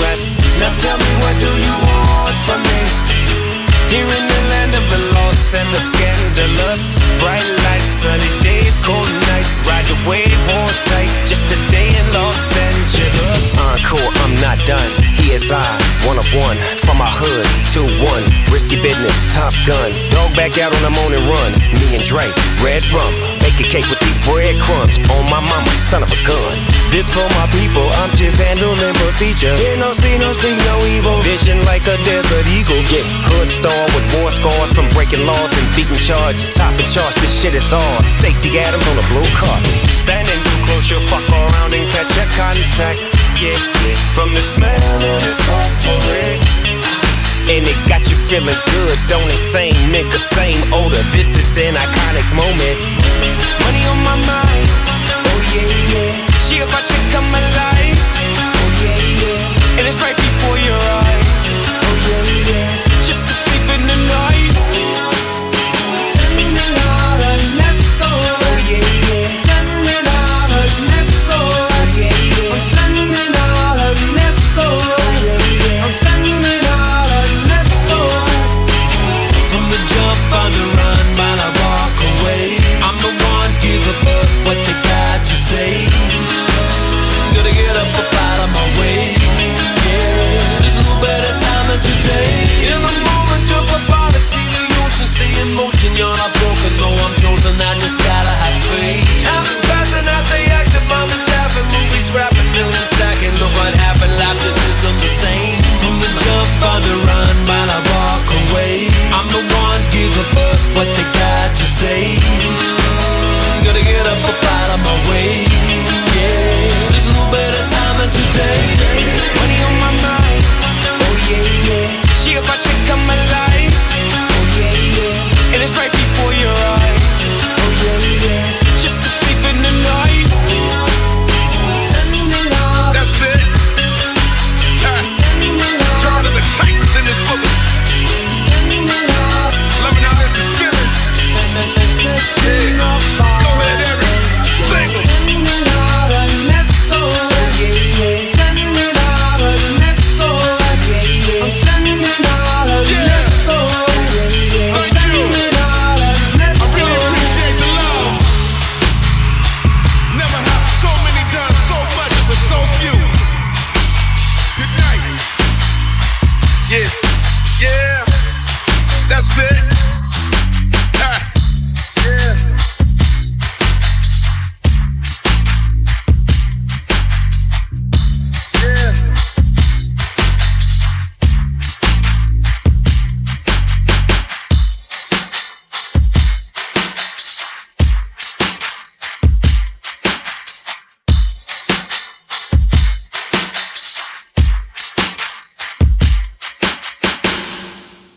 dangerous. Now tell me what do you want from me? Here in the land of the lost and the scandalous. Bright lights, sunny days, cold nights. Ride the wave, hold tight. Just a day in Los Angeles. Uh, Encore, I'm not done. Here's I, one of one. From my hood, 2-1. Risky business, Top Gun. Dog back out on the morning run. Me and Drake, red rum. Make a cake with these breadcrumbs. On my mama, for my people, I'm just handling procedure. Hear no, see no, speak no evil. Vision like a desert eagle. Yeah, hood star with war scars from breaking laws and beating charges. Topping charge, this shit is ours. Stacy Adams on the blue carpet. Standing too close, you'll fuck around and catch a contact. Yeah, yeah. From the smell of this potpourri. And it got you feeling good, don't it? Same nigga, same odor. This is an iconic moment.